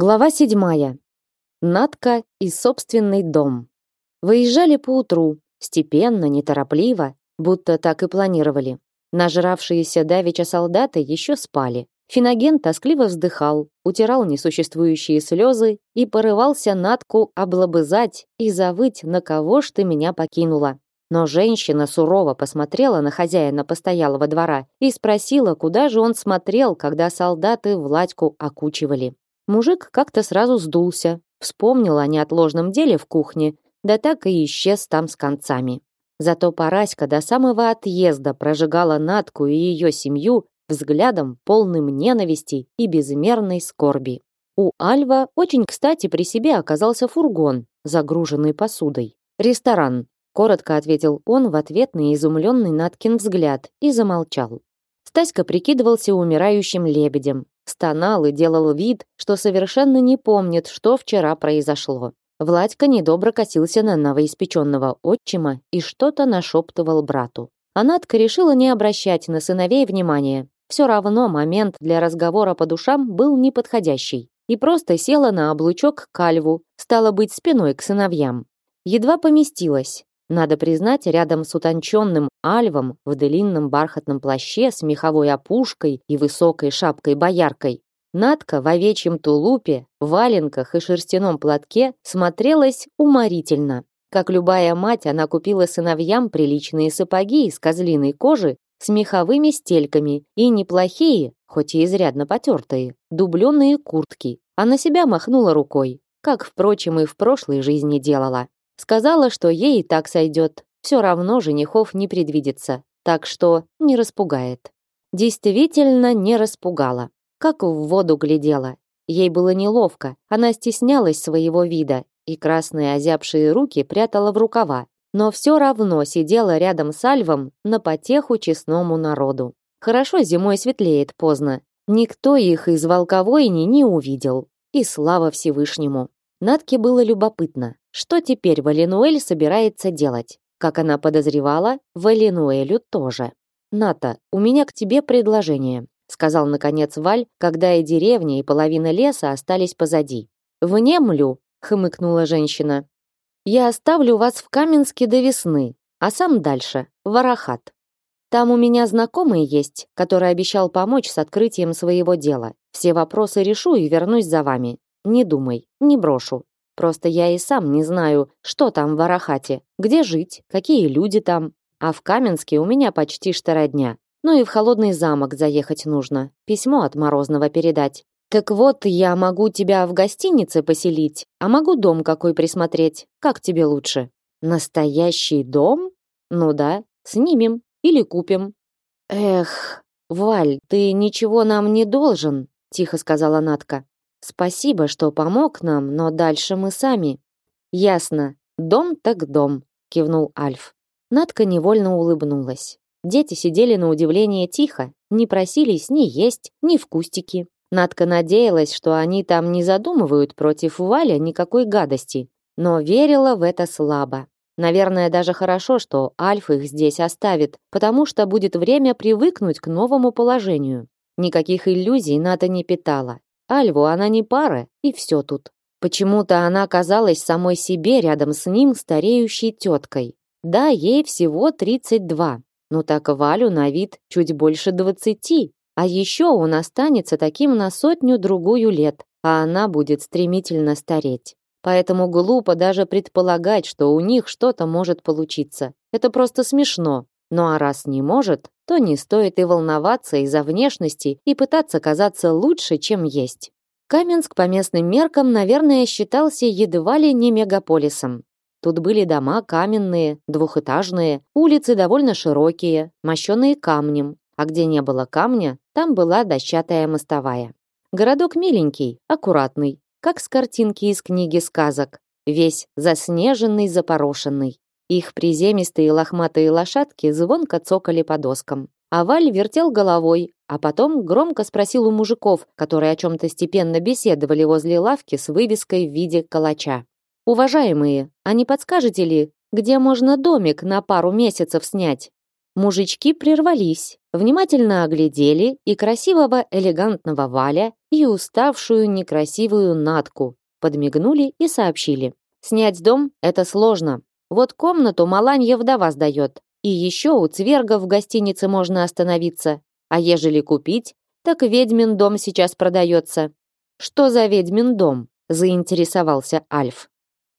Глава седьмая. Надка и собственный дом. Выезжали поутру, степенно, неторопливо, будто так и планировали. Нажравшиеся давеча солдаты еще спали. Финоген тоскливо вздыхал, утирал несуществующие слезы и порывался Натку облобызать и завыть, на кого ж ты меня покинула. Но женщина сурово посмотрела на хозяина постоялого двора и спросила, куда же он смотрел, когда солдаты Владьку окучивали. Мужик как-то сразу сдулся, вспомнил о неотложном деле в кухне, да так и исчез там с концами. Зато Параська до самого отъезда прожигала Натку и ее семью взглядом, полным ненависти и безмерной скорби. У Альва очень кстати при себе оказался фургон, загруженный посудой. «Ресторан», — коротко ответил он в ответ на изумленный Наткин взгляд и замолчал. Стаська прикидывался умирающим лебедем, стонал и делал вид, что совершенно не помнит, что вчера произошло. Владька недобро косился на новоиспеченного отчима и что-то нашептывал брату. А Надка решила не обращать на сыновей внимания. Все равно момент для разговора по душам был неподходящий. И просто села на облучок к Альву, стала быть спиной к сыновьям. Едва поместилась, надо признать, рядом с утонченным альвом в длинном бархатном плаще с меховой опушкой и высокой шапкой-бояркой Надка в овечьем тулупе, валенках и шерстяном платке смотрелась уморительно. Как любая мать, она купила сыновьям приличные сапоги из козлиной кожи с меховыми стельками и неплохие, хоть и изрядно потертые, дубленые куртки, а на себя махнула рукой, как, впрочем, и в прошлой жизни делала. Сказала, что ей и так сойдет. Все равно женихов не предвидится, так что не распугает. Действительно не распугала. Как в воду глядела. Ей было неловко, она стеснялась своего вида и красные озябшие руки прятала в рукава, но все равно сидела рядом с Альвом на потеху честному народу. Хорошо зимой светлеет поздно. Никто их из волковойни не увидел. И слава Всевышнему. Натке было любопытно, что теперь Валенуэль собирается делать. Как она подозревала, Валенуэлю тоже. «Ната, у меня к тебе предложение», сказал наконец Валь, когда и деревня, и половина леса остались позади. «Внемлю», — хмыкнула женщина. «Я оставлю вас в Каменске до весны, а сам дальше, в Арахат. Там у меня знакомый есть, который обещал помочь с открытием своего дела. Все вопросы решу и вернусь за вами. Не думай, не брошу. Просто я и сам не знаю, что там в Арахате, где жить, какие люди там. А в Каменске у меня почти что родня. Ну и в холодный замок заехать нужно, письмо от Морозного передать. Так вот, я могу тебя в гостинице поселить, а могу дом какой присмотреть. Как тебе лучше? Настоящий дом? Ну да, снимем или купим. Эх, Валь, ты ничего нам не должен, тихо сказала Натка. Спасибо, что помог нам, но дальше мы сами. Ясно. Дом так дом, кивнул Альф. Надка невольно улыбнулась. Дети сидели на удивление тихо, не просились ни есть, ни в кустики. Надка надеялась, что они там не задумывают против Валя никакой гадости, но верила в это слабо. Наверное, даже хорошо, что Альф их здесь оставит, потому что будет время привыкнуть к новому положению. Никаких иллюзий Ната не питала. Альву она не пара, и все тут. Почему-то она казалась самой себе рядом с ним стареющей теткой. Да, ей всего 32, но так Валю на вид чуть больше 20, а еще он останется таким на сотню-другую лет, а она будет стремительно стареть. Поэтому глупо даже предполагать, что у них что-то может получиться. Это просто смешно. Ну а раз не может, то не стоит и волноваться из-за внешности и пытаться казаться лучше, чем есть. Каменск по местным меркам, наверное, считался едва ли не мегаполисом. Тут были дома каменные, двухэтажные, улицы довольно широкие, мощенные камнем, а где не было камня, там была дощатая мостовая. Городок миленький, аккуратный, как с картинки из книги сказок, весь заснеженный, запорошенный. Их приземистые лохматые лошадки звонко цокали по доскам. А Валь вертел головой, а потом громко спросил у мужиков, которые о чем-то степенно беседовали возле лавки с вывеской в виде калача. «Уважаемые, а не подскажете ли, где можно домик на пару месяцев снять?» Мужички прервались, внимательно оглядели и красивого элегантного Валя, и уставшую некрасивую Натку, подмигнули и сообщили. «Снять дом – это сложно. Вот комнату Маланья вдова сдает. И еще у Цверга в гостинице можно остановиться. А ежели купить, так ведьмин дом сейчас продается». «Что за ведьмин дом?» – заинтересовался Альф.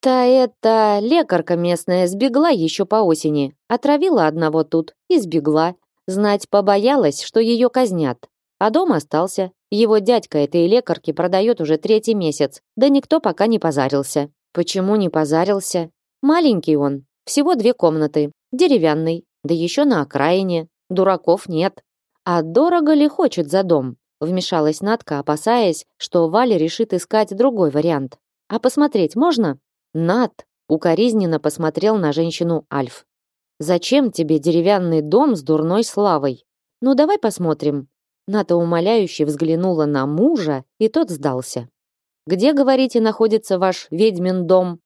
Та эта лекарка местная сбегла еще по осени, отравила одного тут и сбегла. Знать побоялась, что ее казнят. А дом остался. Его дядька этой лекарки продает уже третий месяц, да никто пока не позарился. Почему не позарился? Маленький он, всего две комнаты, деревянный, да еще на окраине. Дураков нет. А дорого ли хочет за дом? Вмешалась Натка, опасаясь, что Валя решит искать другой вариант. А посмотреть можно? Над укоризненно посмотрел на женщину Альф. Зачем тебе деревянный дом с дурной славой? Ну давай посмотрим. Ната умоляюще взглянула на мужа, и тот сдался. Где, говорите, находится ваш ведьмин дом?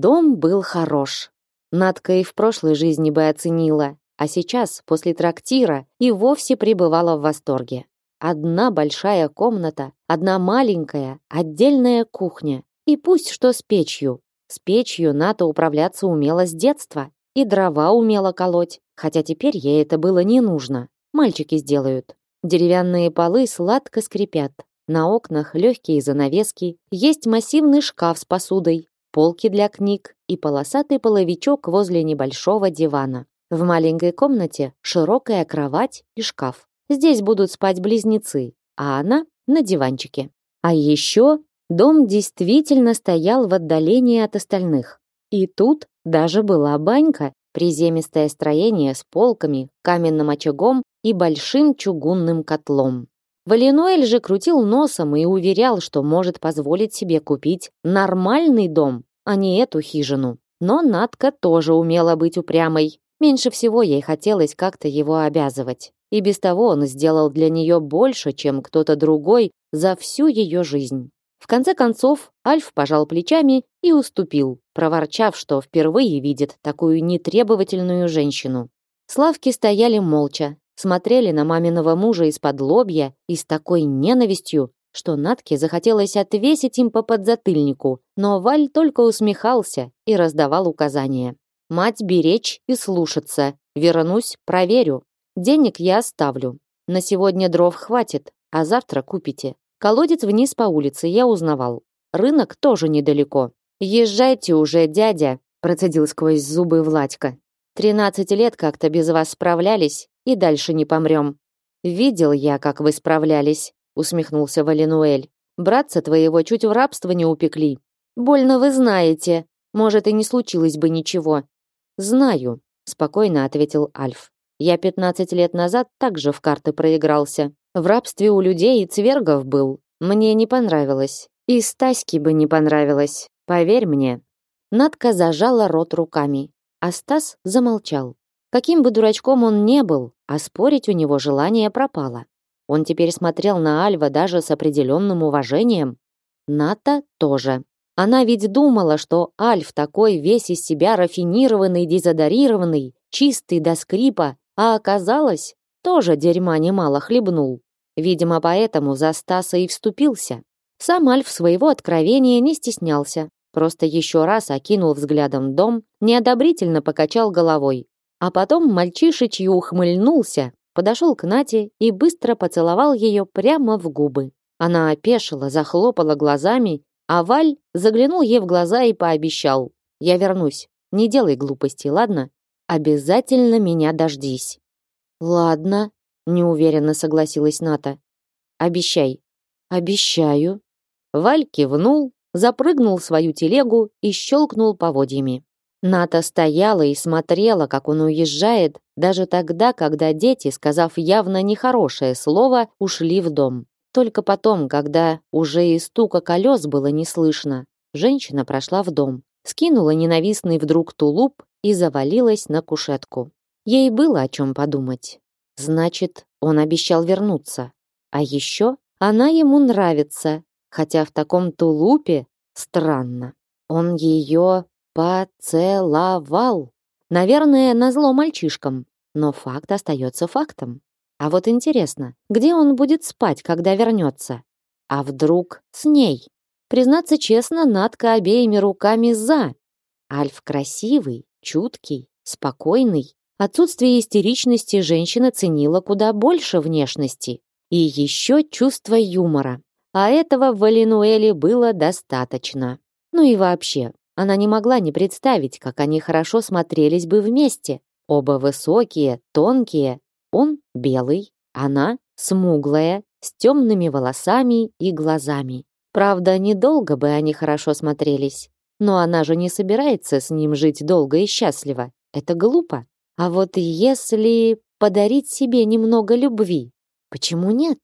Дом был хорош. Надка и в прошлой жизни бы оценила, а сейчас, после трактира, и вовсе пребывала в восторге. Одна большая комната, одна маленькая, отдельная кухня. И пусть что с печью. С печью Ната управляться умела с детства. И дрова умела колоть, хотя теперь ей это было не нужно. Мальчики сделают. Деревянные полы сладко скрипят. На окнах легкие занавески, есть массивный шкаф с посудой, полки для книг и полосатый половичок возле небольшого дивана. В маленькой комнате широкая кровать и шкаф. Здесь будут спать близнецы, а она на диванчике. А еще дом действительно стоял в отдалении от остальных. И тут даже была банька, приземистое строение с полками, каменным очагом и большим чугунным котлом. Валинуэль же крутил носом и уверял, что может позволить себе купить нормальный дом, а не эту хижину. Но Натка тоже умела быть упрямой. Меньше всего ей хотелось как-то его обязывать. И без того он сделал для нее больше, чем кто-то другой за всю ее жизнь. В конце концов, Альф пожал плечами и уступил, проворчав, что впервые видит такую нетребовательную женщину. Славки стояли молча, смотрели на маминого мужа из-под лобья и с такой ненавистью, что Натке захотелось отвесить им по подзатыльнику, но Валь только усмехался и раздавал указания. Мать беречь и слушаться. Вернусь, проверю. Денег я оставлю. На сегодня дров хватит, а завтра купите. Колодец вниз по улице я узнавал. Рынок тоже недалеко. Езжайте уже, дядя, процедил сквозь зубы Владька. Тринадцать лет как-то без вас справлялись, и дальше не помрем. Видел я, как вы справлялись, усмехнулся Валинуэль. Братца твоего чуть в рабство не упекли. Больно вы знаете. Может, и не случилось бы ничего. Знаю, спокойно ответил Альф. Я 15 лет назад также в карты проигрался. В рабстве у людей и цвергов был. Мне не понравилось. И Стаське бы не понравилось. Поверь мне. Надка зажала рот руками, а Стас замолчал. Каким бы дурачком он не был, а спорить у него желание пропало. Он теперь смотрел на Альва даже с определенным уважением. Ната тоже. Она ведь думала, что Альф такой весь из себя рафинированный, дезодорированный, чистый до скрипа, а оказалось, тоже дерьма немало хлебнул. Видимо, поэтому за Стаса и вступился. Сам Альф своего откровения не стеснялся, просто еще раз окинул взглядом дом, неодобрительно покачал головой, а потом мальчишечью ухмыльнулся, подошел к Нате и быстро поцеловал ее прямо в губы. Она опешила, захлопала глазами а Валь заглянул ей в глаза и пообещал. «Я вернусь. Не делай глупостей, ладно? Обязательно меня дождись». «Ладно», — неуверенно согласилась Ната. «Обещай». «Обещаю». Валь кивнул, запрыгнул в свою телегу и щелкнул поводьями. Ната стояла и смотрела, как он уезжает, даже тогда, когда дети, сказав явно нехорошее слово, ушли в дом. Только потом, когда уже и стука колес было не слышно, женщина прошла в дом, скинула ненавистный вдруг тулуп и завалилась на кушетку. Ей было о чем подумать. Значит, он обещал вернуться. А еще она ему нравится, хотя в таком тулупе Странно. Он ее поцеловал. Наверное, назло мальчишкам. Но факт остается фактом. А вот интересно, где он будет спать, когда вернется? А вдруг с ней? Признаться честно, Надка обеими руками за. Альф красивый, чуткий, спокойный. Отсутствие истеричности женщина ценила куда больше внешности. И еще чувство юмора. А этого в Валинуэле было достаточно. Ну и вообще, она не могла не представить, как они хорошо смотрелись бы вместе. Оба высокие, тонкие. Он белый, она смуглая, с темными волосами и глазами. Правда, недолго бы они хорошо смотрелись. Но она же не собирается с ним жить долго и счастливо. Это глупо. А вот если подарить себе немного любви, почему нет?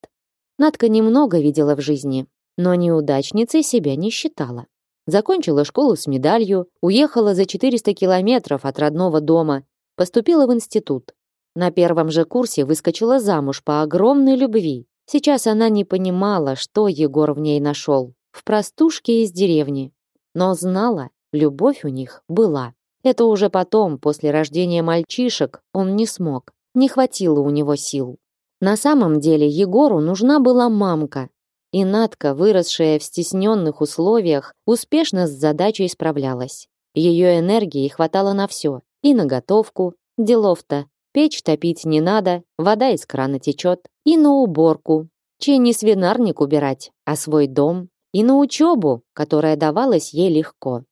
Надка немного видела в жизни, но неудачницей себя не считала. Закончила школу с медалью, уехала за 400 километров от родного дома, поступила в институт. На первом же курсе выскочила замуж по огромной любви. Сейчас она не понимала, что Егор в ней нашел. В простушке из деревни. Но знала, любовь у них была. Это уже потом, после рождения мальчишек, он не смог. Не хватило у него сил. На самом деле Егору нужна была мамка. И Надка, выросшая в стесненных условиях, успешно с задачей справлялась. Ее энергии хватало на все. И на готовку, делов-то. Печь топить не надо, вода из крана течет. И на уборку. Чей не свинарник убирать, а свой дом. И на учебу, которая давалась ей легко.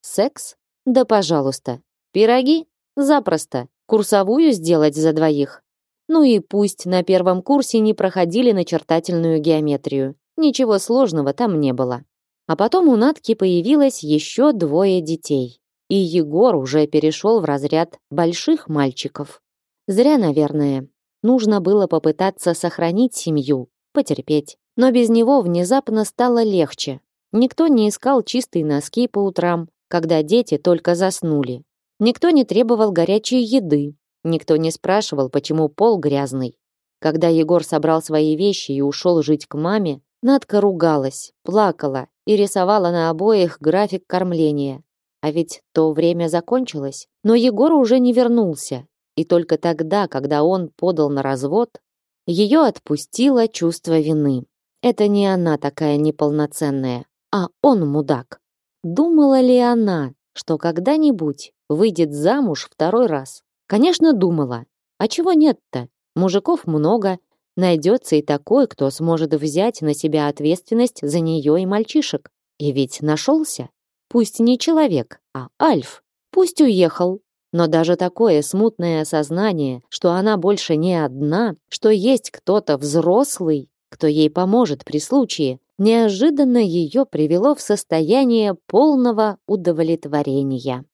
Секс? Да пожалуйста. Пироги? Запросто. Курсовую сделать за двоих? Ну и пусть на первом курсе не проходили начертательную геометрию. Ничего сложного там не было. А потом у Натки появилось еще двое детей. И Егор уже перешел в разряд больших мальчиков. Зря, наверное. Нужно было попытаться сохранить семью, потерпеть. Но без него внезапно стало легче. Никто не искал чистые носки по утрам, когда дети только заснули. Никто не требовал горячей еды, Никто не спрашивал, почему пол грязный. Когда Егор собрал свои вещи и ушел жить к маме, Надка ругалась, плакала и рисовала на обоих график кормления. А ведь то время закончилось. Но Егор уже не вернулся. И только тогда, когда он подал на развод, ее отпустило чувство вины. Это не она такая неполноценная, а он мудак. Думала ли она, что когда-нибудь выйдет замуж второй раз? Конечно, думала. А чего нет-то? Мужиков много, найдется и такой, кто сможет взять на себя ответственность за нее и мальчишек. И ведь нашелся. Пусть не человек, а Альф. Пусть уехал. Но даже такое смутное осознание, что она больше не одна, что есть кто-то взрослый, кто ей поможет при случае, неожиданно ее привело в состояние полного удовлетворения.